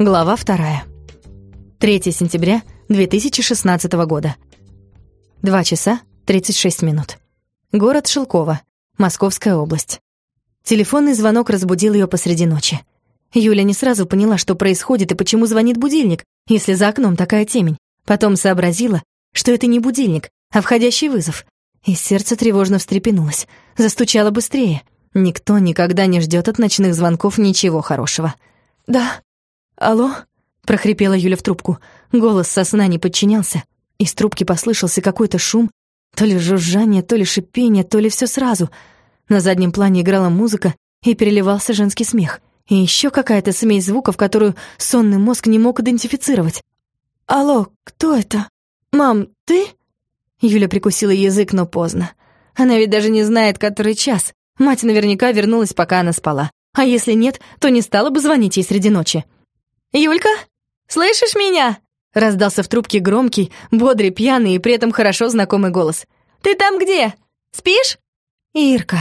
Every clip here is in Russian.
Глава вторая. 3 сентября 2016 года. 2 часа 36 минут. Город Шелково, Московская область. Телефонный звонок разбудил ее посреди ночи. Юля не сразу поняла, что происходит и почему звонит будильник, если за окном такая темень. Потом сообразила, что это не будильник, а входящий вызов. И сердце тревожно встрепенулось, застучало быстрее. Никто никогда не ждет от ночных звонков ничего хорошего. «Да», «Алло?» — прохрипела Юля в трубку. Голос со сна не подчинялся. Из трубки послышался какой-то шум, то ли жужжание, то ли шипение, то ли все сразу. На заднем плане играла музыка и переливался женский смех. И еще какая-то смесь звуков, которую сонный мозг не мог идентифицировать. «Алло, кто это? Мам, ты?» Юля прикусила язык, но поздно. Она ведь даже не знает, который час. Мать наверняка вернулась, пока она спала. А если нет, то не стала бы звонить ей среди ночи. «Юлька, слышишь меня?» Раздался в трубке громкий, бодрый, пьяный и при этом хорошо знакомый голос. «Ты там где? Спишь?» «Ирка».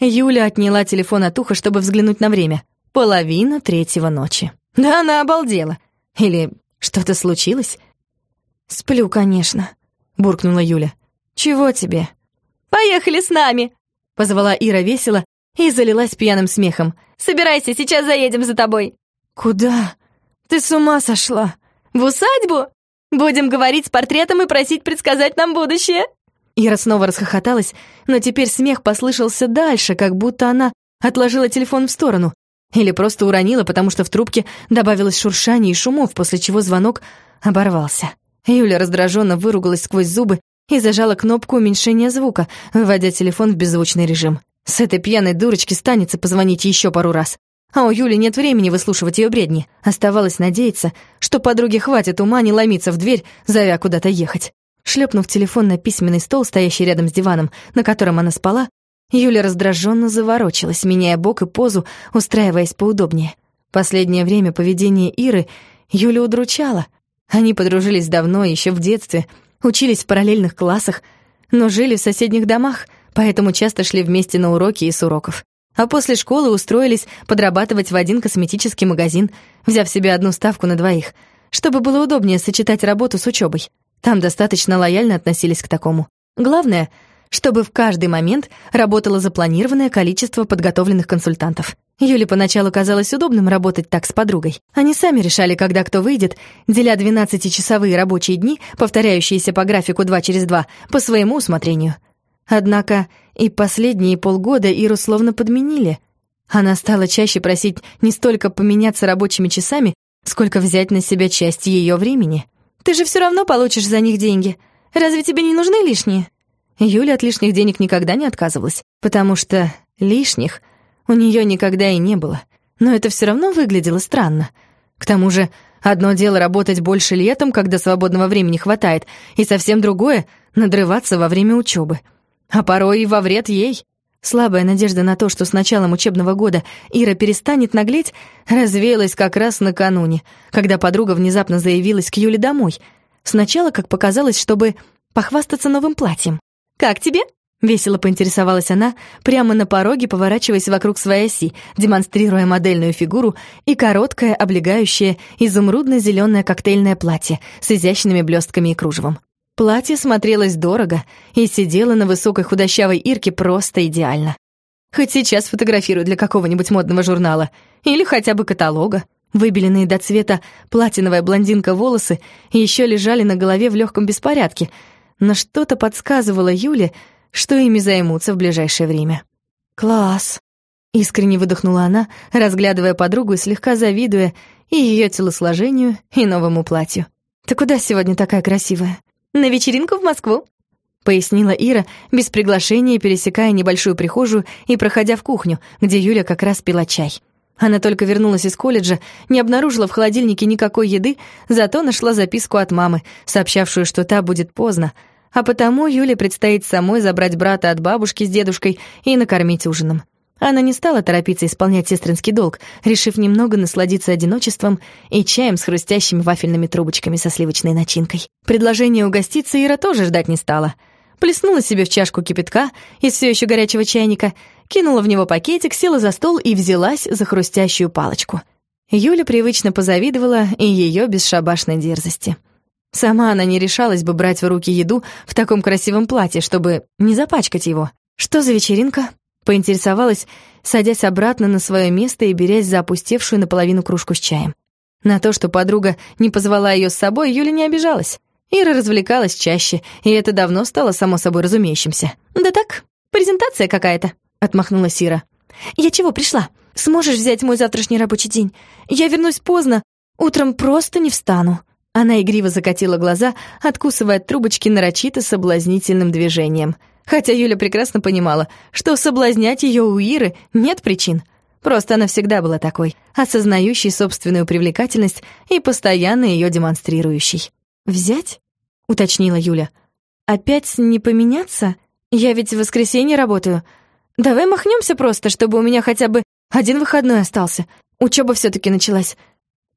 Юля отняла телефон от уха, чтобы взглянуть на время. Половина третьего ночи. Да она обалдела. Или что-то случилось? «Сплю, конечно», — буркнула Юля. «Чего тебе?» «Поехали с нами!» — позвала Ира весело и залилась пьяным смехом. «Собирайся, сейчас заедем за тобой». «Куда?» Ты с ума сошла? В усадьбу? Будем говорить с портретом и просить предсказать нам будущее?» Ира снова расхохоталась, но теперь смех послышался дальше, как будто она отложила телефон в сторону. Или просто уронила, потому что в трубке добавилось шуршание и шумов, после чего звонок оборвался. Юля раздраженно выругалась сквозь зубы и зажала кнопку уменьшения звука, выводя телефон в беззвучный режим. С этой пьяной дурочки станется позвонить еще пару раз. А у Юли нет времени выслушивать ее бредни. Оставалось надеяться, что подруге хватит ума не ломиться в дверь, зовя куда-то ехать. Шлепнув телефон на письменный стол, стоящий рядом с диваном, на котором она спала, Юля раздраженно заворочилась, меняя бок и позу, устраиваясь поудобнее. Последнее время поведение Иры Юля удручало. Они подружились давно, еще в детстве, учились в параллельных классах, но жили в соседних домах, поэтому часто шли вместе на уроки и с уроков а после школы устроились подрабатывать в один косметический магазин, взяв себе одну ставку на двоих, чтобы было удобнее сочетать работу с учебой. Там достаточно лояльно относились к такому. Главное, чтобы в каждый момент работало запланированное количество подготовленных консультантов. Юле поначалу казалось удобным работать так с подругой. Они сами решали, когда кто выйдет, деля 12-часовые рабочие дни, повторяющиеся по графику 2 через 2, по своему усмотрению — Однако и последние полгода Иру словно подменили. Она стала чаще просить не столько поменяться рабочими часами, сколько взять на себя часть ее времени. «Ты же все равно получишь за них деньги. Разве тебе не нужны лишние?» Юля от лишних денег никогда не отказывалась, потому что лишних у нее никогда и не было. Но это все равно выглядело странно. К тому же, одно дело работать больше летом, когда свободного времени хватает, и совсем другое — надрываться во время учебы а порой и во вред ей. Слабая надежда на то, что с началом учебного года Ира перестанет наглеть, развеялась как раз накануне, когда подруга внезапно заявилась к Юле домой. Сначала, как показалось, чтобы похвастаться новым платьем. «Как тебе?» — весело поинтересовалась она, прямо на пороге поворачиваясь вокруг своей оси, демонстрируя модельную фигуру и короткое, облегающее, изумрудно зеленое коктейльное платье с изящными блестками и кружевом. Платье смотрелось дорого и сидело на высокой худощавой Ирке просто идеально. Хоть сейчас фотографирую для какого-нибудь модного журнала или хотя бы каталога. Выбеленные до цвета платиновая блондинка волосы еще лежали на голове в легком беспорядке, но что-то подсказывало Юле, что ими займутся в ближайшее время. «Класс!» — искренне выдохнула она, разглядывая подругу и слегка завидуя и ее телосложению, и новому платью. «Ты куда сегодня такая красивая?» На вечеринку в Москву», — пояснила Ира, без приглашения пересекая небольшую прихожую и проходя в кухню, где Юля как раз пила чай. Она только вернулась из колледжа, не обнаружила в холодильнике никакой еды, зато нашла записку от мамы, сообщавшую, что та будет поздно, а потому Юле предстоит самой забрать брата от бабушки с дедушкой и накормить ужином. Она не стала торопиться исполнять сестринский долг, решив немного насладиться одиночеством и чаем с хрустящими вафельными трубочками со сливочной начинкой. Предложение угоститься Ира тоже ждать не стала. Плеснула себе в чашку кипятка из все еще горячего чайника, кинула в него пакетик, села за стол и взялась за хрустящую палочку. Юля привычно позавидовала и ее бесшабашной дерзости. Сама она не решалась бы брать в руки еду в таком красивом платье, чтобы не запачкать его. «Что за вечеринка?» — поинтересовалась, садясь обратно на свое место и берясь за опустевшую наполовину кружку с чаем. На то, что подруга не позвала ее с собой, Юля не обижалась. Ира развлекалась чаще, и это давно стало само собой разумеющимся. «Да так, презентация какая-то», — отмахнулась Ира. «Я чего пришла? Сможешь взять мой завтрашний рабочий день? Я вернусь поздно, утром просто не встану». Она игриво закатила глаза, откусывая от трубочки нарочито соблазнительным движением. Хотя Юля прекрасно понимала, что соблазнять ее у Иры нет причин. Просто она всегда была такой, осознающей собственную привлекательность и постоянно ее демонстрирующей. «Взять?» — уточнила Юля. «Опять не поменяться? Я ведь в воскресенье работаю. Давай махнемся просто, чтобы у меня хотя бы один выходной остался. Учеба все таки началась».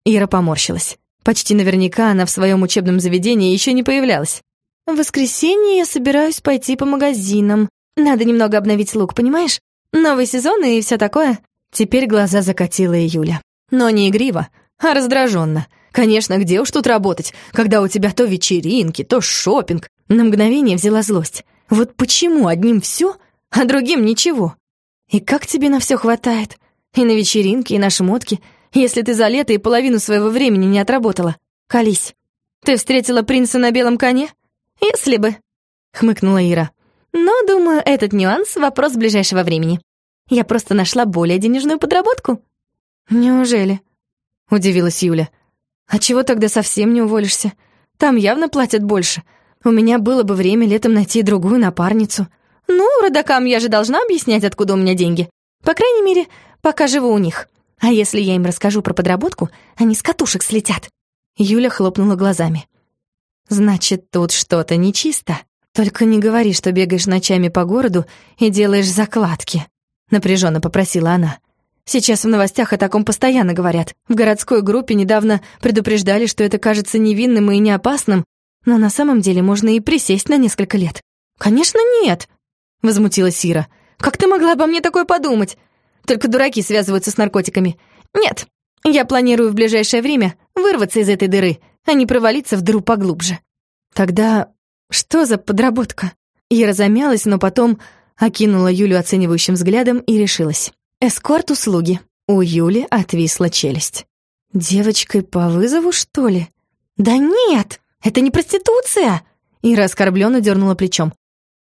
Ира поморщилась. Почти наверняка она в своем учебном заведении еще не появлялась. «В воскресенье я собираюсь пойти по магазинам. Надо немного обновить лук, понимаешь? Новый сезон и все такое». Теперь глаза закатила Юля. Но не игриво, а раздраженно. Конечно, где уж тут работать, когда у тебя то вечеринки, то шопинг. На мгновение взяла злость. Вот почему одним все, а другим ничего? И как тебе на все хватает? И на вечеринки, и на шмотки, если ты за лето и половину своего времени не отработала. Колись. Ты встретила принца на белом коне? Если бы, хмыкнула Ира. Но, думаю, этот нюанс — вопрос ближайшего времени. Я просто нашла более денежную подработку. Неужели? Удивилась Юля. А чего тогда совсем не уволишься? Там явно платят больше. У меня было бы время летом найти другую напарницу. Ну, родакам я же должна объяснять, откуда у меня деньги. По крайней мере, пока живу у них. А если я им расскажу про подработку, они с катушек слетят. Юля хлопнула глазами. Значит, тут что-то нечисто. Только не говори, что бегаешь ночами по городу и делаешь закладки, напряженно попросила она. Сейчас в новостях о таком постоянно говорят. В городской группе недавно предупреждали, что это кажется невинным и неопасным, но на самом деле можно и присесть на несколько лет. «Конечно нет!» — возмутилась Сира. «Как ты могла обо мне такое подумать? Только дураки связываются с наркотиками. Нет, я планирую в ближайшее время вырваться из этой дыры, а не провалиться в дыру поглубже». «Тогда что за подработка?» Ира замялась, но потом окинула Юлю оценивающим взглядом и решилась. Эскорт-услуги. У Юли отвисла челюсть. Девочкой по вызову, что ли? Да нет, это не проституция. Ира оскорбленно дернула плечом.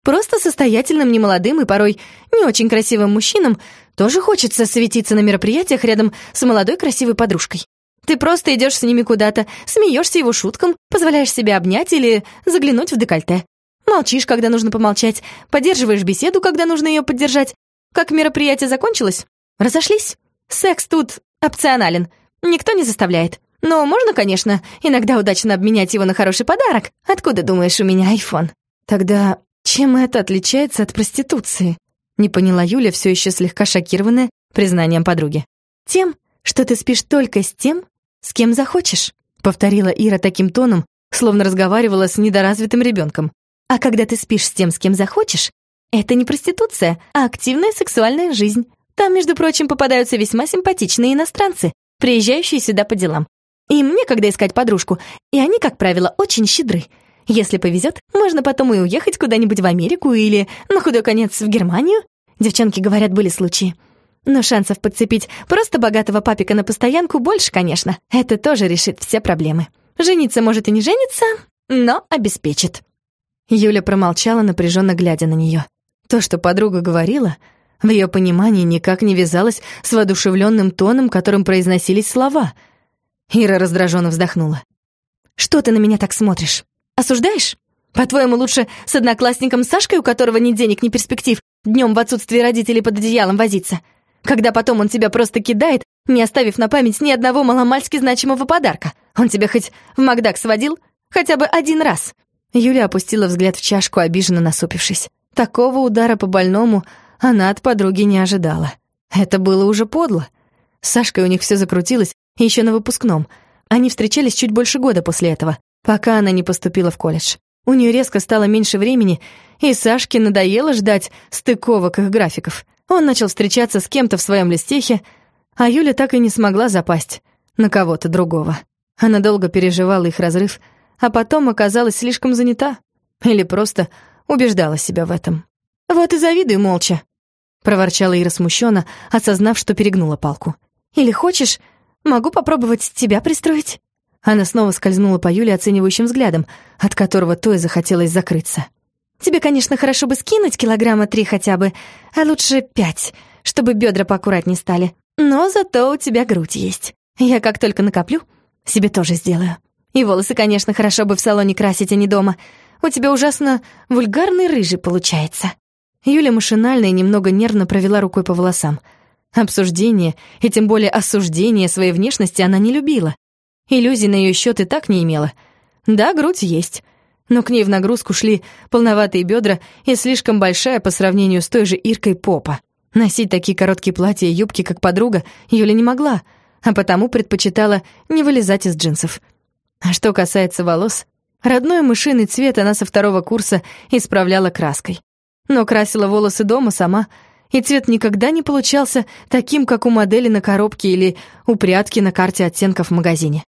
Просто состоятельным, немолодым и порой не очень красивым мужчинам тоже хочется светиться на мероприятиях рядом с молодой красивой подружкой. Ты просто идешь с ними куда-то, смеешься его шуткам, позволяешь себе обнять или заглянуть в декольте. Молчишь, когда нужно помолчать, поддерживаешь беседу, когда нужно ее поддержать, как мероприятие закончилось? Разошлись? Секс тут опционален. Никто не заставляет. Но можно, конечно, иногда удачно обменять его на хороший подарок. Откуда, думаешь, у меня айфон? Тогда чем это отличается от проституции? Не поняла Юля, все еще слегка шокированная признанием подруги. Тем, что ты спишь только с тем, с кем захочешь, повторила Ира таким тоном, словно разговаривала с недоразвитым ребенком. А когда ты спишь с тем, с кем захочешь, это не проституция, а активная сексуальная жизнь. Там, между прочим, попадаются весьма симпатичные иностранцы, приезжающие сюда по делам. Им некогда искать подружку, и они, как правило, очень щедры. Если повезет, можно потом и уехать куда-нибудь в Америку или, на худой конец, в Германию. Девчонки говорят, были случаи. Но шансов подцепить просто богатого папика на постоянку больше, конечно. Это тоже решит все проблемы. Жениться может и не жениться, но обеспечит. Юля промолчала, напряженно глядя на нее. То, что подруга говорила, в ее понимании никак не вязалось с воодушевленным тоном, которым произносились слова. Ира раздраженно вздохнула. «Что ты на меня так смотришь? Осуждаешь? По-твоему, лучше с одноклассником Сашкой, у которого ни денег, ни перспектив, днем в отсутствие родителей под одеялом возиться? Когда потом он тебя просто кидает, не оставив на память ни одного маломальски значимого подарка. Он тебя хоть в Макдак сводил? Хотя бы один раз?» Юля опустила взгляд в чашку, обиженно насупившись. Такого удара по больному она от подруги не ожидала. Это было уже подло. С Сашкой у них все закрутилось еще на выпускном. Они встречались чуть больше года после этого, пока она не поступила в колледж. У нее резко стало меньше времени, и Сашке надоело ждать стыковок их графиков. Он начал встречаться с кем-то в своем листехе, а Юля так и не смогла запасть. на кого-то другого. Она долго переживала их разрыв, а потом оказалась слишком занята. Или просто убеждала себя в этом. «Вот и завидуй молча», — проворчала Ира смущенно, осознав, что перегнула палку. «Или хочешь, могу попробовать тебя пристроить?» Она снова скользнула по Юле оценивающим взглядом, от которого то и захотелось закрыться. «Тебе, конечно, хорошо бы скинуть килограмма три хотя бы, а лучше пять, чтобы бедра поаккуратнее стали. Но зато у тебя грудь есть. Я как только накоплю, себе тоже сделаю. И волосы, конечно, хорошо бы в салоне красить, а не дома. У тебя ужасно вульгарный рыжий получается». Юля машинально и немного нервно провела рукой по волосам. Обсуждение, и тем более осуждение своей внешности она не любила. Иллюзий на ее счет и так не имела. Да, грудь есть, но к ней в нагрузку шли полноватые бедра и слишком большая по сравнению с той же Иркой попа. Носить такие короткие платья и юбки, как подруга, Юля не могла, а потому предпочитала не вылезать из джинсов. А что касается волос, родной мышиный цвет она со второго курса исправляла краской но красила волосы дома сама, и цвет никогда не получался таким, как у модели на коробке или у прятки на карте оттенков в магазине.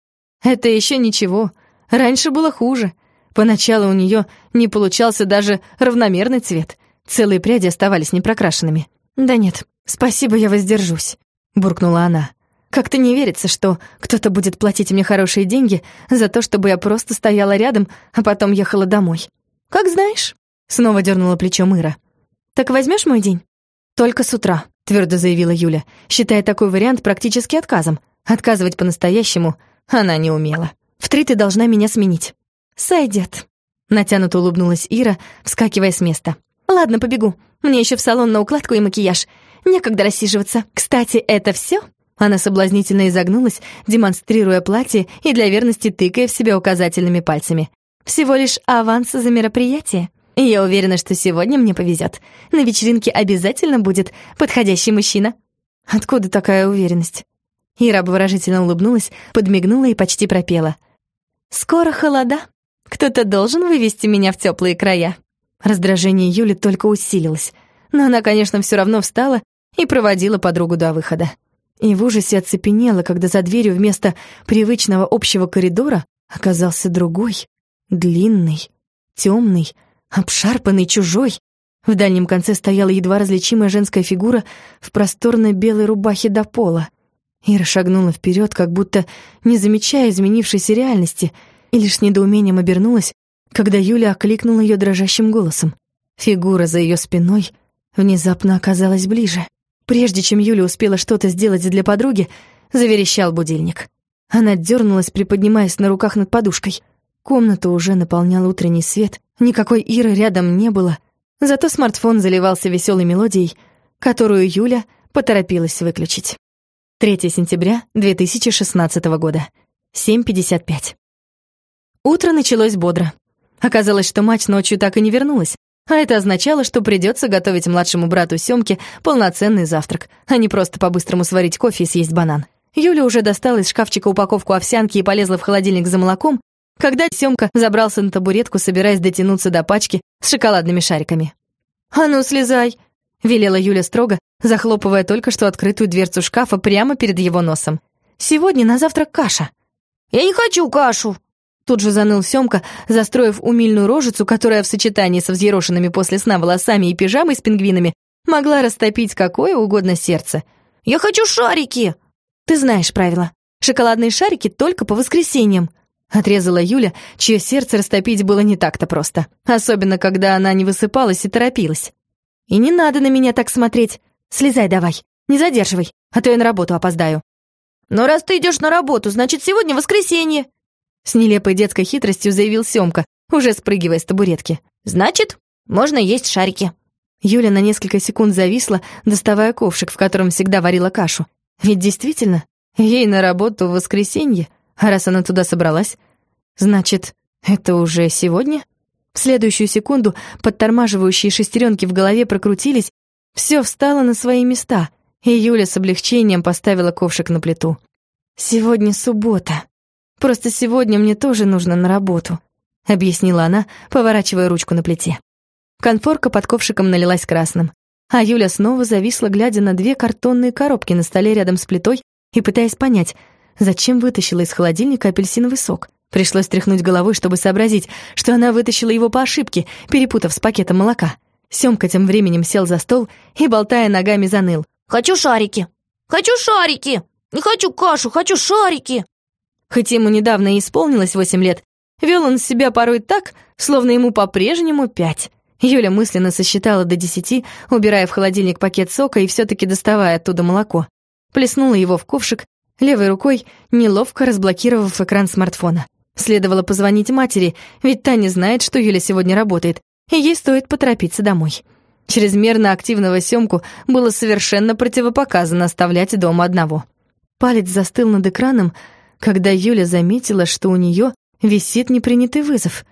Это еще ничего, раньше было хуже. Поначалу у нее не получался даже равномерный цвет, целые пряди оставались непрокрашенными. «Да нет, спасибо, я воздержусь», — буркнула она. «Как-то не верится, что кто-то будет платить мне хорошие деньги за то, чтобы я просто стояла рядом, а потом ехала домой. Как знаешь». Снова дернула плечом Ира. «Так возьмешь мой день?» «Только с утра», — твердо заявила Юля, считая такой вариант практически отказом. Отказывать по-настоящему она не умела. «В три ты должна меня сменить». «Сойдет», — натянуто улыбнулась Ира, вскакивая с места. «Ладно, побегу. Мне еще в салон на укладку и макияж. Некогда рассиживаться. Кстати, это все? Она соблазнительно изогнулась, демонстрируя платье и для верности тыкая в себя указательными пальцами. «Всего лишь аванс за мероприятие. Я уверена, что сегодня мне повезет. На вечеринке обязательно будет подходящий мужчина. Откуда такая уверенность? Ира обворожительно улыбнулась, подмигнула и почти пропела. «Скоро холода. Кто-то должен вывести меня в теплые края». Раздражение Юли только усилилось, но она, конечно, все равно встала и проводила подругу до выхода. И в ужасе оцепенела, когда за дверью вместо привычного общего коридора оказался другой, длинный, темный, обшарпанный, чужой. В дальнем конце стояла едва различимая женская фигура в просторной белой рубахе до пола. Ира шагнула вперед, как будто не замечая изменившейся реальности, и лишь с недоумением обернулась, когда Юля окликнула ее дрожащим голосом. Фигура за ее спиной внезапно оказалась ближе. Прежде чем Юля успела что-то сделать для подруги, заверещал будильник. Она дернулась, приподнимаясь на руках над подушкой. Комнату уже наполнял утренний свет, никакой Иры рядом не было, зато смартфон заливался веселой мелодией, которую Юля поторопилась выключить. 3 сентября 2016 года, 7.55. Утро началось бодро. Оказалось, что мать ночью так и не вернулась, а это означало, что придется готовить младшему брату Сёмке полноценный завтрак, а не просто по-быстрому сварить кофе и съесть банан. Юля уже достала из шкафчика упаковку овсянки и полезла в холодильник за молоком, когда Семка забрался на табуретку, собираясь дотянуться до пачки с шоколадными шариками. «А ну, слезай!» — велела Юля строго, захлопывая только что открытую дверцу шкафа прямо перед его носом. «Сегодня на завтрак каша». «Я не хочу кашу!» Тут же заныл Семка, застроив умильную рожицу, которая в сочетании со взъерошенными после сна волосами и пижамой с пингвинами могла растопить какое угодно сердце. «Я хочу шарики!» «Ты знаешь правила. Шоколадные шарики только по воскресеньям», Отрезала Юля, чье сердце растопить было не так-то просто. Особенно, когда она не высыпалась и торопилась. «И не надо на меня так смотреть. Слезай давай, не задерживай, а то я на работу опоздаю». «Но раз ты идешь на работу, значит, сегодня воскресенье!» С нелепой детской хитростью заявил Семка, уже спрыгивая с табуретки. «Значит, можно есть шарики». Юля на несколько секунд зависла, доставая ковшик, в котором всегда варила кашу. Ведь действительно, ей на работу в воскресенье — а раз она туда собралась, значит, это уже сегодня? В следующую секунду подтормаживающие шестеренки в голове прокрутились, все встало на свои места, и Юля с облегчением поставила ковшик на плиту. «Сегодня суббота. Просто сегодня мне тоже нужно на работу», — объяснила она, поворачивая ручку на плите. Конфорка под ковшиком налилась красным, а Юля снова зависла, глядя на две картонные коробки на столе рядом с плитой и пытаясь понять, Зачем вытащила из холодильника апельсиновый сок? Пришлось тряхнуть головой, чтобы сообразить, что она вытащила его по ошибке, перепутав с пакетом молока. Сёмка тем временем сел за стол и, болтая ногами, заныл. «Хочу шарики! Хочу шарики! Не хочу кашу, хочу шарики!» Хоть ему недавно и исполнилось восемь лет, вел он себя порой так, словно ему по-прежнему пять. Юля мысленно сосчитала до десяти, убирая в холодильник пакет сока и все таки доставая оттуда молоко. Плеснула его в ковшик, левой рукой неловко разблокировав экран смартфона. Следовало позвонить матери, ведь та не знает, что Юля сегодня работает, и ей стоит поторопиться домой. Чрезмерно активного Сёмку было совершенно противопоказано оставлять дома одного. Палец застыл над экраном, когда Юля заметила, что у нее висит непринятый вызов.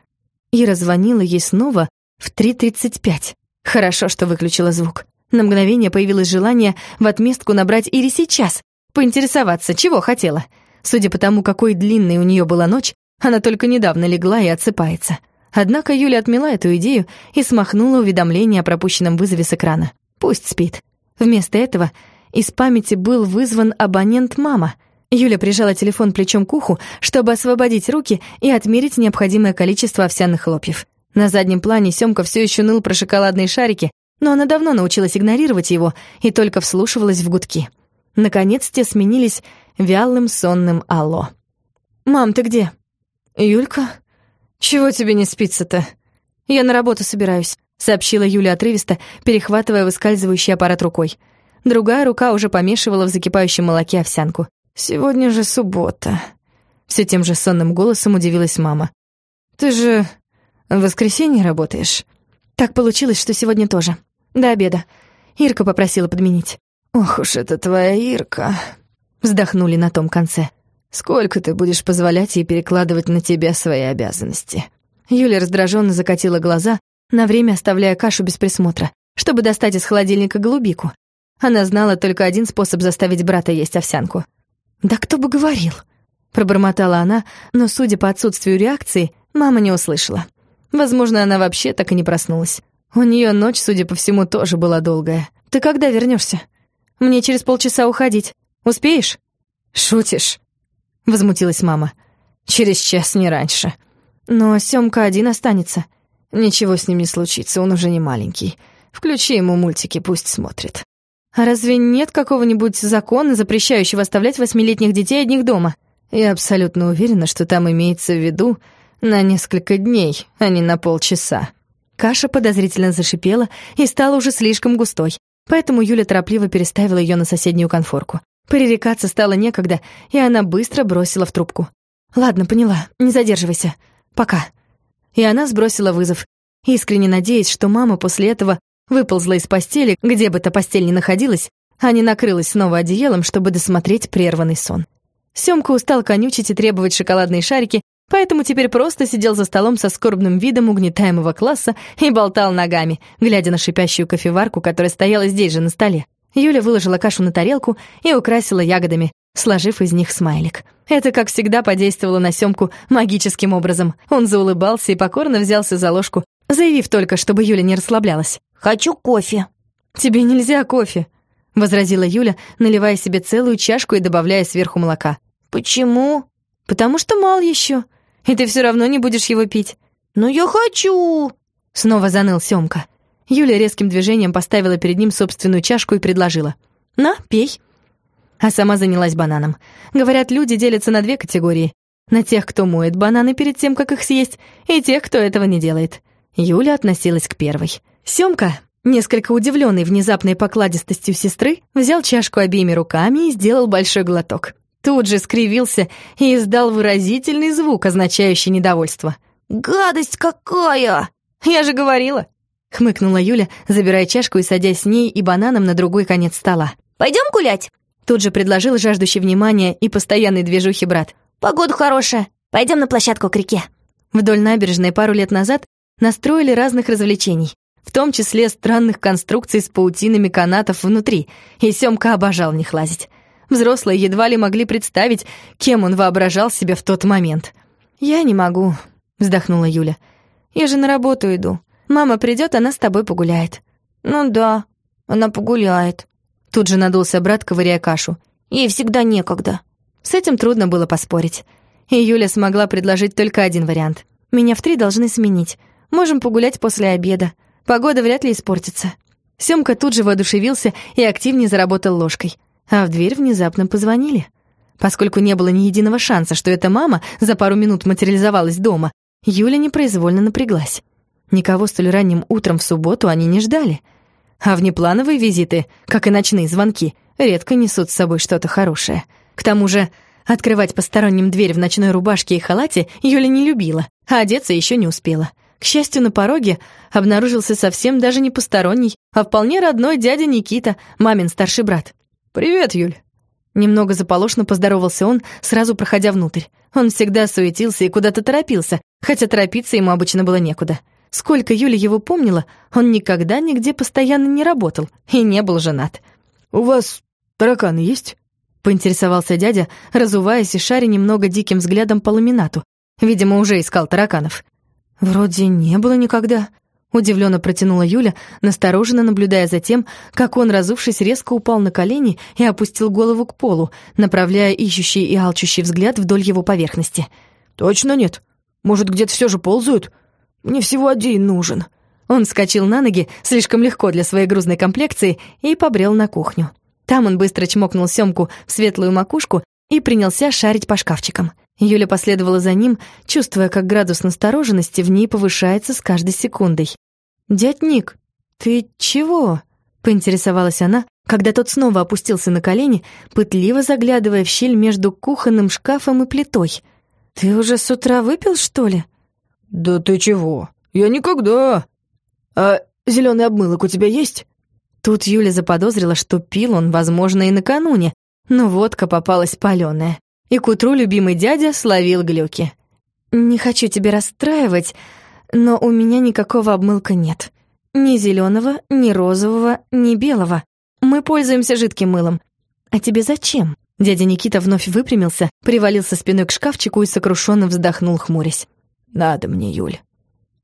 Ира звонила ей снова в 3.35. Хорошо, что выключила звук. На мгновение появилось желание в отместку набрать Ире сейчас, поинтересоваться, чего хотела. Судя по тому, какой длинной у нее была ночь, она только недавно легла и отсыпается. Однако Юля отмела эту идею и смахнула уведомление о пропущенном вызове с экрана. Пусть спит. Вместо этого из памяти был вызван абонент мама. Юля прижала телефон плечом к уху, чтобы освободить руки и отмерить необходимое количество овсяных хлопьев. На заднем плане Сёмка все еще ныл про шоколадные шарики, но она давно научилась игнорировать его и только вслушивалась в гудки. Наконец те сменились вялым сонным «Алло». «Мам, ты где?» «Юлька? Чего тебе не спится-то?» «Я на работу собираюсь», — сообщила Юля отрывисто, перехватывая выскальзывающий аппарат рукой. Другая рука уже помешивала в закипающем молоке овсянку. «Сегодня же суббота», — все тем же сонным голосом удивилась мама. «Ты же в воскресенье работаешь?» «Так получилось, что сегодня тоже. До обеда. Ирка попросила подменить». «Ох уж это твоя Ирка», — вздохнули на том конце. «Сколько ты будешь позволять ей перекладывать на тебя свои обязанности?» Юля раздраженно закатила глаза, на время оставляя кашу без присмотра, чтобы достать из холодильника голубику. Она знала только один способ заставить брата есть овсянку. «Да кто бы говорил?» — пробормотала она, но, судя по отсутствию реакции, мама не услышала. Возможно, она вообще так и не проснулась. У нее ночь, судя по всему, тоже была долгая. «Ты когда вернешься? Мне через полчаса уходить. Успеешь?» «Шутишь?» — возмутилась мама. «Через час, не раньше. Но Сёмка один останется. Ничего с ним не случится, он уже не маленький. Включи ему мультики, пусть смотрит». «А разве нет какого-нибудь закона, запрещающего оставлять восьмилетних детей одних дома?» «Я абсолютно уверена, что там имеется в виду на несколько дней, а не на полчаса». Каша подозрительно зашипела и стала уже слишком густой, поэтому Юля торопливо переставила ее на соседнюю конфорку. Пререкаться стало некогда, и она быстро бросила в трубку. «Ладно, поняла, не задерживайся. Пока». И она сбросила вызов, искренне надеясь, что мама после этого выползла из постели, где бы та постель ни находилась, а не накрылась снова одеялом, чтобы досмотреть прерванный сон. Сёмка устал конючить и требовать шоколадные шарики, поэтому теперь просто сидел за столом со скорбным видом угнетаемого класса и болтал ногами, глядя на шипящую кофеварку, которая стояла здесь же на столе. Юля выложила кашу на тарелку и украсила ягодами, сложив из них смайлик. Это, как всегда, подействовало на Сёмку магическим образом. Он заулыбался и покорно взялся за ложку, заявив только, чтобы Юля не расслаблялась. «Хочу кофе». «Тебе нельзя кофе», — возразила Юля, наливая себе целую чашку и добавляя сверху молока. «Почему?» «Потому что мал еще и ты все равно не будешь его пить». «Но я хочу!» Снова заныл Семка. Юля резким движением поставила перед ним собственную чашку и предложила. «На, пей». А сама занялась бананом. Говорят, люди делятся на две категории. На тех, кто моет бананы перед тем, как их съесть, и тех, кто этого не делает. Юля относилась к первой. Семка, несколько удивленный внезапной покладистостью сестры, взял чашку обеими руками и сделал большой глоток тут же скривился и издал выразительный звук, означающий недовольство. «Гадость какая!» «Я же говорила!» — хмыкнула Юля, забирая чашку и садясь с ней и бананом на другой конец стола. «Пойдем гулять?» Тут же предложил жаждущий внимания и постоянной движухи брат. «Погода хорошая. Пойдем на площадку к реке». Вдоль набережной пару лет назад настроили разных развлечений, в том числе странных конструкций с паутинами канатов внутри, и Сёмка обожал в них лазить. Взрослые едва ли могли представить, кем он воображал себя в тот момент. «Я не могу», — вздохнула Юля. «Я же на работу иду. Мама придет, она с тобой погуляет». «Ну да, она погуляет». Тут же надулся брат, ковыряя кашу. «Ей всегда некогда». С этим трудно было поспорить. И Юля смогла предложить только один вариант. «Меня в три должны сменить. Можем погулять после обеда. Погода вряд ли испортится». Сёмка тут же воодушевился и активнее заработал ложкой. А в дверь внезапно позвонили. Поскольку не было ни единого шанса, что эта мама за пару минут материализовалась дома, Юля непроизвольно напряглась. Никого столь ранним утром в субботу они не ждали. А внеплановые визиты, как и ночные звонки, редко несут с собой что-то хорошее. К тому же, открывать посторонним дверь в ночной рубашке и халате Юля не любила, а одеться еще не успела. К счастью, на пороге обнаружился совсем даже не посторонний, а вполне родной дядя Никита, мамин старший брат. «Привет, Юль!» Немного заполошно поздоровался он, сразу проходя внутрь. Он всегда суетился и куда-то торопился, хотя торопиться ему обычно было некуда. Сколько Юля его помнила, он никогда нигде постоянно не работал и не был женат. «У вас тараканы есть?» — поинтересовался дядя, разуваясь и шаря немного диким взглядом по ламинату. Видимо, уже искал тараканов. «Вроде не было никогда», — удивленно протянула Юля, настороженно наблюдая за тем, как он, разувшись, резко упал на колени и опустил голову к полу, направляя ищущий и алчущий взгляд вдоль его поверхности. «Точно нет? Может, где-то все же ползают? Мне всего один нужен». Он вскочил на ноги, слишком легко для своей грузной комплекции, и побрел на кухню. Там он быстро чмокнул Сёмку в светлую макушку и принялся шарить по шкафчикам. Юля последовала за ним, чувствуя, как градус настороженности в ней повышается с каждой секундой. «Дядь Ник, ты чего?» — поинтересовалась она, когда тот снова опустился на колени, пытливо заглядывая в щель между кухонным шкафом и плитой. «Ты уже с утра выпил, что ли?» «Да ты чего? Я никогда!» «А зеленый обмылок у тебя есть?» Тут Юля заподозрила, что пил он, возможно, и накануне, но водка попалась палёная и к утру любимый дядя словил глюки. «Не хочу тебя расстраивать, но у меня никакого обмылка нет. Ни зеленого, ни розового, ни белого. Мы пользуемся жидким мылом. А тебе зачем?» Дядя Никита вновь выпрямился, привалился спиной к шкафчику и сокрушенно вздохнул, хмурясь. «Надо мне, Юль.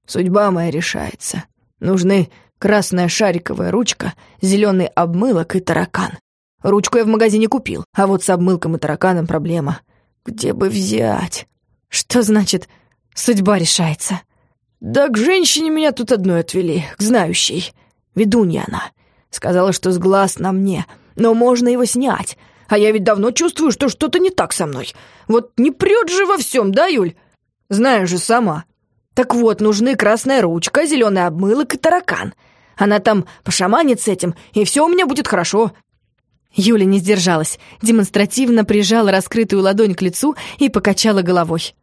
Судьба моя решается. Нужны красная шариковая ручка, зеленый обмылок и таракан. Ручку я в магазине купил, а вот с обмылком и тараканом проблема. Где бы взять? Что значит «судьба решается»? Да к женщине меня тут одной отвели, к знающей. Ведунья она. Сказала, что с глаз на мне, но можно его снять. А я ведь давно чувствую, что что-то не так со мной. Вот не прет же во всем, да, Юль? Знаешь же сама. Так вот, нужны красная ручка, зеленый обмылок и таракан. Она там пошаманит с этим, и все у меня будет хорошо. Юля не сдержалась, демонстративно прижала раскрытую ладонь к лицу и покачала головой.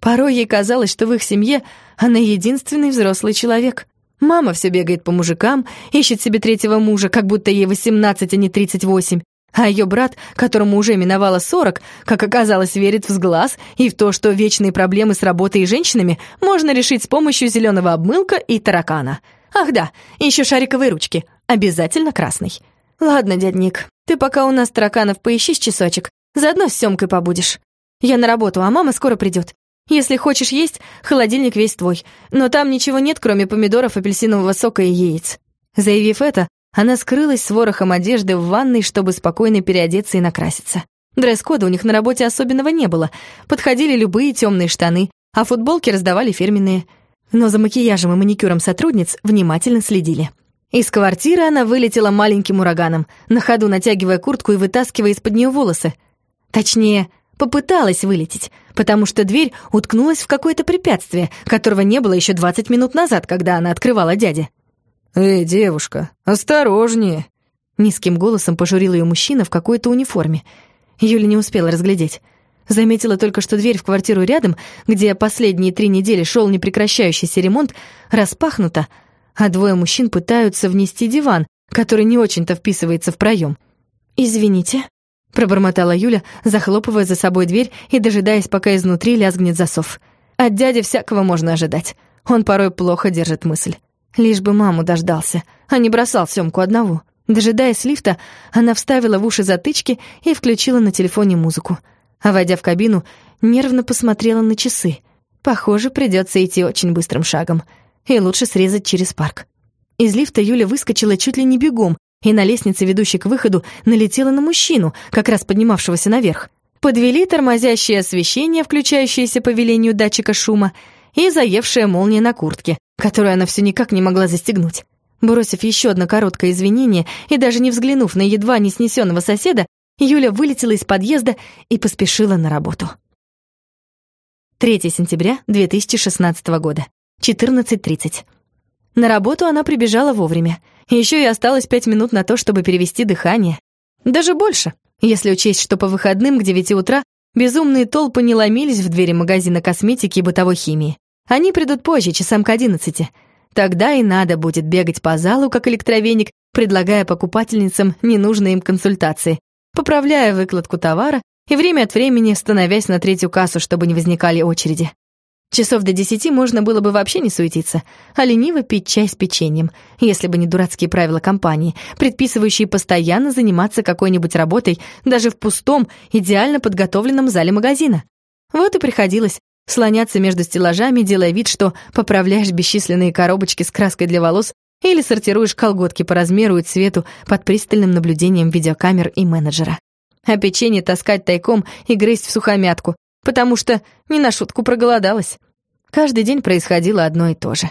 Порой ей казалось, что в их семье она единственный взрослый человек. Мама все бегает по мужикам, ищет себе третьего мужа, как будто ей 18, а не 38. А ее брат, которому уже миновало 40, как оказалось, верит в сглаз и в то, что вечные проблемы с работой и женщинами можно решить с помощью зеленого обмылка и таракана. Ах да, еще шариковые ручки, обязательно красный. Ладно, дядь ты пока у нас тараканов поищи с часочек, заодно с Сёмкой побудешь. Я на работу, а мама скоро придет. Если хочешь есть, холодильник весь твой, но там ничего нет, кроме помидоров, апельсинового сока и яиц». Заявив это, она скрылась с ворохом одежды в ванной, чтобы спокойно переодеться и накраситься. Дресс-кода у них на работе особенного не было. Подходили любые темные штаны, а футболки раздавали фирменные. Но за макияжем и маникюром сотрудниц внимательно следили. Из квартиры она вылетела маленьким ураганом, на ходу натягивая куртку и вытаскивая из-под нее волосы. Точнее, попыталась вылететь, потому что дверь уткнулась в какое-то препятствие, которого не было еще 20 минут назад, когда она открывала дяде. «Эй, девушка, осторожнее!» Низким голосом пожурил ее мужчина в какой-то униформе. Юля не успела разглядеть. Заметила только, что дверь в квартиру рядом, где последние три недели шел непрекращающийся ремонт, распахнута, а двое мужчин пытаются внести диван, который не очень-то вписывается в проем. «Извините», — пробормотала Юля, захлопывая за собой дверь и дожидаясь, пока изнутри лязгнет засов. От дяди всякого можно ожидать. Он порой плохо держит мысль. Лишь бы маму дождался, а не бросал Сёмку одного. Дожидаясь лифта, она вставила в уши затычки и включила на телефоне музыку. А войдя в кабину, нервно посмотрела на часы. Похоже, придется идти очень быстрым шагом — и лучше срезать через парк. Из лифта Юля выскочила чуть ли не бегом и на лестнице, ведущей к выходу, налетела на мужчину, как раз поднимавшегося наверх. Подвели тормозящее освещение, включающееся по велению датчика шума, и заевшая молния на куртке, которую она все никак не могла застегнуть. Бросив еще одно короткое извинение и даже не взглянув на едва не снесенного соседа, Юля вылетела из подъезда и поспешила на работу. 3 сентября 2016 года, 14.30. На работу она прибежала вовремя. Еще и осталось пять минут на то, чтобы перевести дыхание. Даже больше, если учесть, что по выходным к 9 утра безумные толпы не ломились в двери магазина косметики и бытовой химии. Они придут позже, часам к 11. Тогда и надо будет бегать по залу, как электровеник, предлагая покупательницам ненужные им консультации, поправляя выкладку товара и время от времени становясь на третью кассу, чтобы не возникали очереди. Часов до десяти можно было бы вообще не суетиться, а лениво пить чай с печеньем, если бы не дурацкие правила компании, предписывающие постоянно заниматься какой-нибудь работой даже в пустом, идеально подготовленном зале магазина. Вот и приходилось слоняться между стеллажами, делая вид, что поправляешь бесчисленные коробочки с краской для волос или сортируешь колготки по размеру и цвету под пристальным наблюдением видеокамер и менеджера. А печенье таскать тайком и грызть в сухомятку, потому что не на шутку проголодалась. Каждый день происходило одно и то же.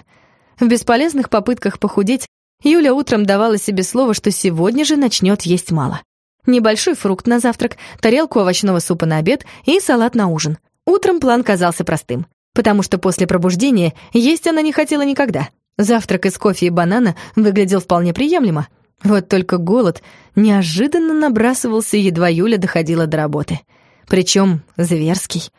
В бесполезных попытках похудеть Юля утром давала себе слово, что сегодня же начнет есть мало. Небольшой фрукт на завтрак, тарелку овощного супа на обед и салат на ужин. Утром план казался простым, потому что после пробуждения есть она не хотела никогда. Завтрак из кофе и банана выглядел вполне приемлемо. Вот только голод неожиданно набрасывался, едва Юля доходила до работы. Причем зверский.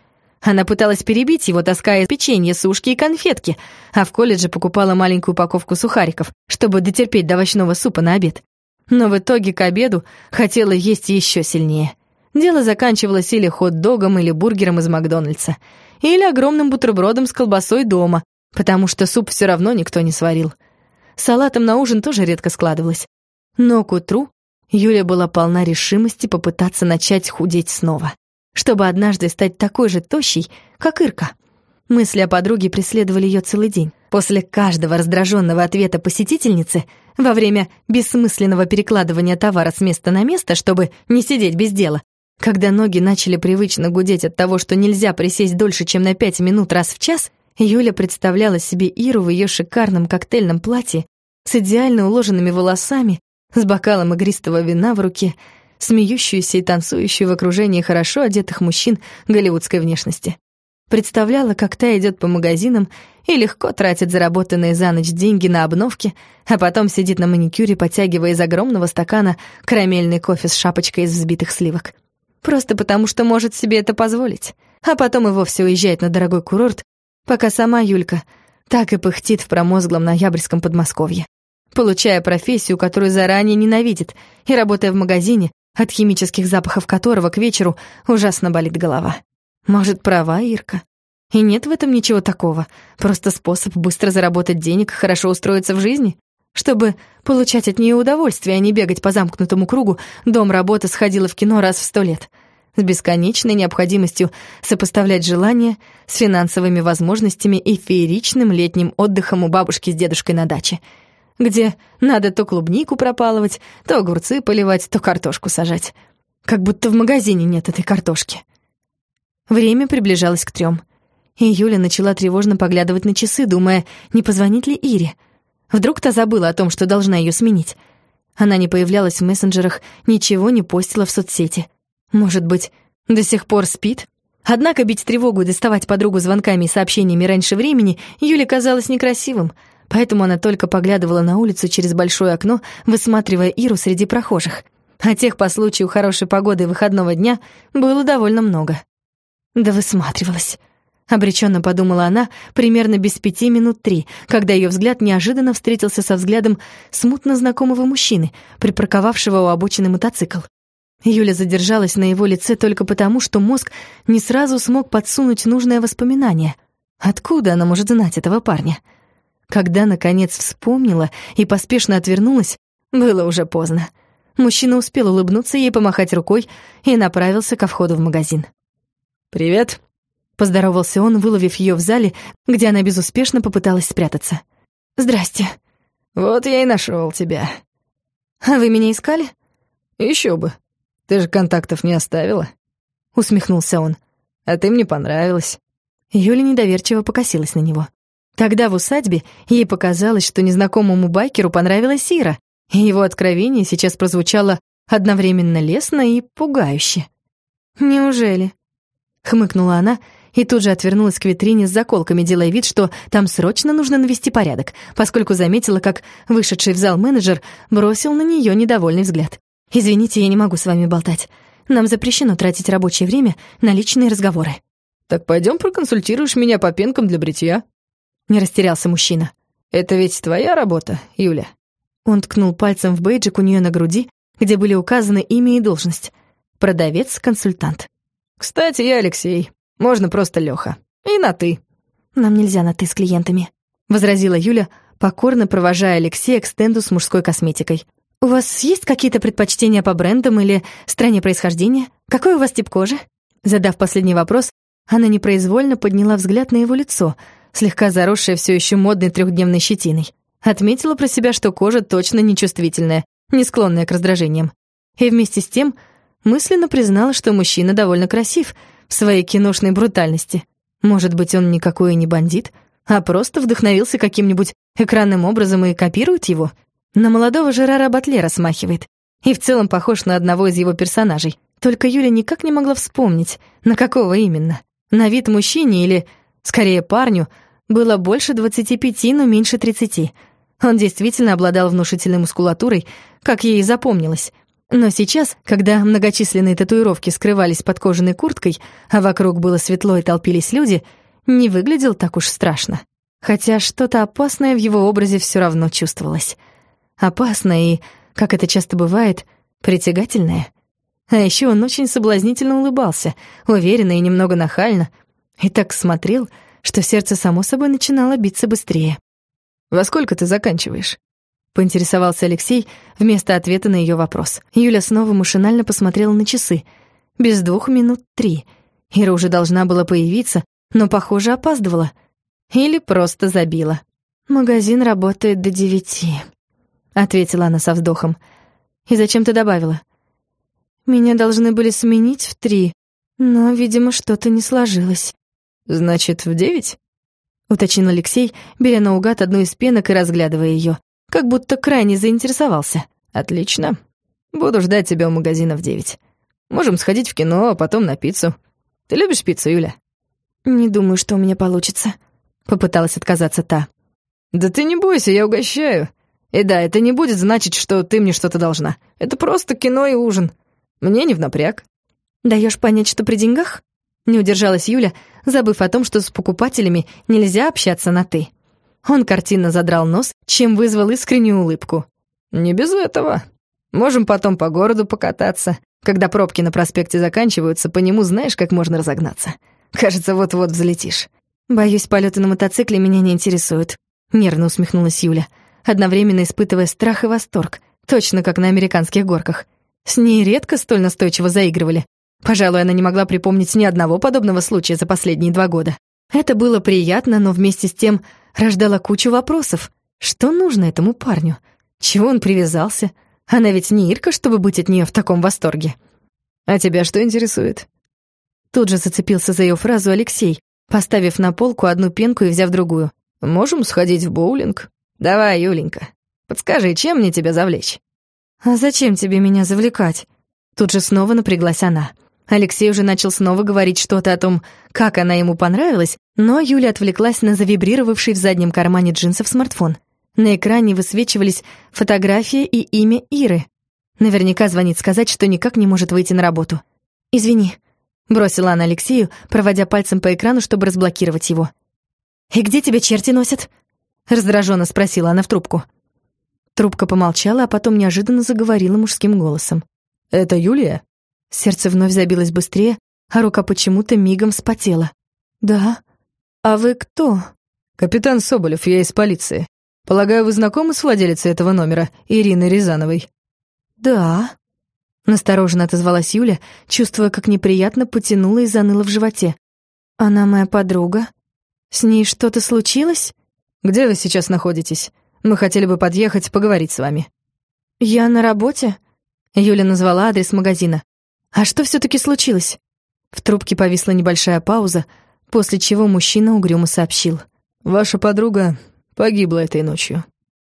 Она пыталась перебить его, таская печенье, сушки и конфетки, а в колледже покупала маленькую упаковку сухариков, чтобы дотерпеть до овощного супа на обед. Но в итоге к обеду хотела есть еще сильнее. Дело заканчивалось или хот-догом, или бургером из Макдональдса, или огромным бутербродом с колбасой дома, потому что суп все равно никто не сварил. Салатом на ужин тоже редко складывалось. Но к утру Юля была полна решимости попытаться начать худеть снова, чтобы однажды стать такой же тощей, как Ирка. Мысли о подруге преследовали ее целый день. После каждого раздраженного ответа посетительницы, во время бессмысленного перекладывания товара с места на место, чтобы не сидеть без дела, когда ноги начали привычно гудеть от того, что нельзя присесть дольше, чем на пять минут раз в час, Юля представляла себе Иру в ее шикарном коктейльном платье с идеально уложенными волосами, с бокалом игристого вина в руке, смеющуюся и танцующую в окружении хорошо одетых мужчин голливудской внешности. Представляла, как та идет по магазинам и легко тратит заработанные за ночь деньги на обновки, а потом сидит на маникюре, потягивая из огромного стакана карамельный кофе с шапочкой из взбитых сливок. Просто потому, что может себе это позволить. А потом и вовсе уезжает на дорогой курорт, пока сама Юлька так и пыхтит в промозглом ноябрьском Подмосковье, получая профессию, которую заранее ненавидит, и работая в магазине, от химических запахов которого к вечеру ужасно болит голова. Может, права Ирка? И нет в этом ничего такого, просто способ быстро заработать денег и хорошо устроиться в жизни. Чтобы получать от нее удовольствие, а не бегать по замкнутому кругу, дом работы сходила в кино раз в сто лет. С бесконечной необходимостью сопоставлять желания с финансовыми возможностями и фееричным летним отдыхом у бабушки с дедушкой на даче, где надо то клубнику пропалывать, то огурцы поливать, то картошку сажать. Как будто в магазине нет этой картошки. Время приближалось к трем, и Юля начала тревожно поглядывать на часы, думая, не позвонить ли Ире — Вдруг та забыла о том, что должна ее сменить. Она не появлялась в мессенджерах, ничего не постила в соцсети. Может быть, до сих пор спит? Однако бить тревогу и доставать подругу звонками и сообщениями раньше времени Юле казалось некрасивым, поэтому она только поглядывала на улицу через большое окно, высматривая Иру среди прохожих. А тех по случаю хорошей погоды и выходного дня было довольно много. Да высматривалась. Обреченно подумала она примерно без пяти минут три, когда ее взгляд неожиданно встретился со взглядом смутно знакомого мужчины, припарковавшего у обочины мотоцикл. Юля задержалась на его лице только потому, что мозг не сразу смог подсунуть нужное воспоминание. Откуда она может знать этого парня? Когда, наконец, вспомнила и поспешно отвернулась, было уже поздно. Мужчина успел улыбнуться ей, помахать рукой и направился ко входу в магазин. «Привет», Поздоровался он, выловив ее в зале, где она безуспешно попыталась спрятаться. «Здрасте». «Вот я и нашел тебя». «А вы меня искали?» Еще бы. Ты же контактов не оставила». — усмехнулся он. «А ты мне понравилась». Юля недоверчиво покосилась на него. Тогда в усадьбе ей показалось, что незнакомому байкеру понравилась Ира, и его откровение сейчас прозвучало одновременно лестно и пугающе. «Неужели?» — хмыкнула она и тут же отвернулась к витрине с заколками, делая вид, что там срочно нужно навести порядок, поскольку заметила, как вышедший в зал менеджер бросил на нее недовольный взгляд. «Извините, я не могу с вами болтать. Нам запрещено тратить рабочее время на личные разговоры». «Так пойдем проконсультируешь меня по пенкам для бритья?» Не растерялся мужчина. «Это ведь твоя работа, Юля?» Он ткнул пальцем в бейджик у нее на груди, где были указаны имя и должность. Продавец-консультант. «Кстати, я Алексей. Можно просто Лёха. И на «ты». «Нам нельзя на «ты» с клиентами», — возразила Юля, покорно провожая Алексея к стенду с мужской косметикой. «У вас есть какие-то предпочтения по брендам или стране происхождения? Какой у вас тип кожи?» Задав последний вопрос, она непроизвольно подняла взгляд на его лицо, слегка заросшее все еще модной трехдневной щетиной. Отметила про себя, что кожа точно нечувствительная, не склонная к раздражениям. И вместе с тем мысленно признала, что мужчина довольно красив в своей киношной брутальности. Может быть, он никакой и не бандит, а просто вдохновился каким-нибудь экранным образом и копирует его? На молодого Жерара Батлера смахивает. И в целом похож на одного из его персонажей. Только Юля никак не могла вспомнить, на какого именно. На вид мужчине или, скорее, парню было больше 25, но меньше 30. Он действительно обладал внушительной мускулатурой, как ей и запомнилось. Но сейчас, когда многочисленные татуировки скрывались под кожаной курткой, а вокруг было светло и толпились люди, не выглядел так уж страшно. Хотя что-то опасное в его образе все равно чувствовалось. Опасное и, как это часто бывает, притягательное. А еще он очень соблазнительно улыбался, уверенно и немного нахально, и так смотрел, что сердце само собой начинало биться быстрее. «Во сколько ты заканчиваешь?» — поинтересовался Алексей вместо ответа на ее вопрос. Юля снова машинально посмотрела на часы. Без двух минут три. Ира уже должна была появиться, но, похоже, опаздывала. Или просто забила. «Магазин работает до девяти», — ответила она со вздохом. «И зачем ты добавила?» «Меня должны были сменить в три, но, видимо, что-то не сложилось». «Значит, в девять?» уточнил Алексей, беря наугад одну из пенок и разглядывая ее, как будто крайне заинтересовался. «Отлично. Буду ждать тебя у магазина в девять. Можем сходить в кино, а потом на пиццу. Ты любишь пиццу, Юля?» «Не думаю, что у меня получится», — попыталась отказаться та. «Да ты не бойся, я угощаю. И да, это не будет значить, что ты мне что-то должна. Это просто кино и ужин. Мне не в напряг». Даешь понять, что при деньгах?» Не удержалась Юля, забыв о том, что с покупателями нельзя общаться на «ты». Он картинно задрал нос, чем вызвал искреннюю улыбку. «Не без этого. Можем потом по городу покататься. Когда пробки на проспекте заканчиваются, по нему знаешь, как можно разогнаться. Кажется, вот-вот взлетишь». «Боюсь, полеты на мотоцикле меня не интересуют», — нервно усмехнулась Юля, одновременно испытывая страх и восторг, точно как на американских горках. С ней редко столь настойчиво заигрывали, Пожалуй, она не могла припомнить ни одного подобного случая за последние два года. Это было приятно, но вместе с тем рождало кучу вопросов. Что нужно этому парню? Чего он привязался? Она ведь не Ирка, чтобы быть от нее в таком восторге. «А тебя что интересует?» Тут же зацепился за ее фразу Алексей, поставив на полку одну пенку и взяв другую. «Можем сходить в боулинг? Давай, Юленька, подскажи, чем мне тебя завлечь?» «А зачем тебе меня завлекать?» Тут же снова напряглась она. Алексей уже начал снова говорить что-то о том, как она ему понравилась, но Юля отвлеклась на завибрировавший в заднем кармане джинсов смартфон. На экране высвечивались фотография и имя Иры. Наверняка звонит сказать, что никак не может выйти на работу. «Извини», — бросила она Алексею, проводя пальцем по экрану, чтобы разблокировать его. «И где тебя черти носят?» — раздраженно спросила она в трубку. Трубка помолчала, а потом неожиданно заговорила мужским голосом. «Это Юлия?» Сердце вновь забилось быстрее, а рука почему-то мигом вспотела. «Да? А вы кто?» «Капитан Соболев, я из полиции. Полагаю, вы знакомы с владелицей этого номера, Ириной Рязановой?» «Да», — настороженно отозвалась Юля, чувствуя, как неприятно потянула и заныла в животе. «Она моя подруга. С ней что-то случилось?» «Где вы сейчас находитесь? Мы хотели бы подъехать поговорить с вами». «Я на работе?» Юля назвала адрес магазина. «А что все таки случилось?» В трубке повисла небольшая пауза, после чего мужчина угрюмо сообщил. «Ваша подруга погибла этой ночью».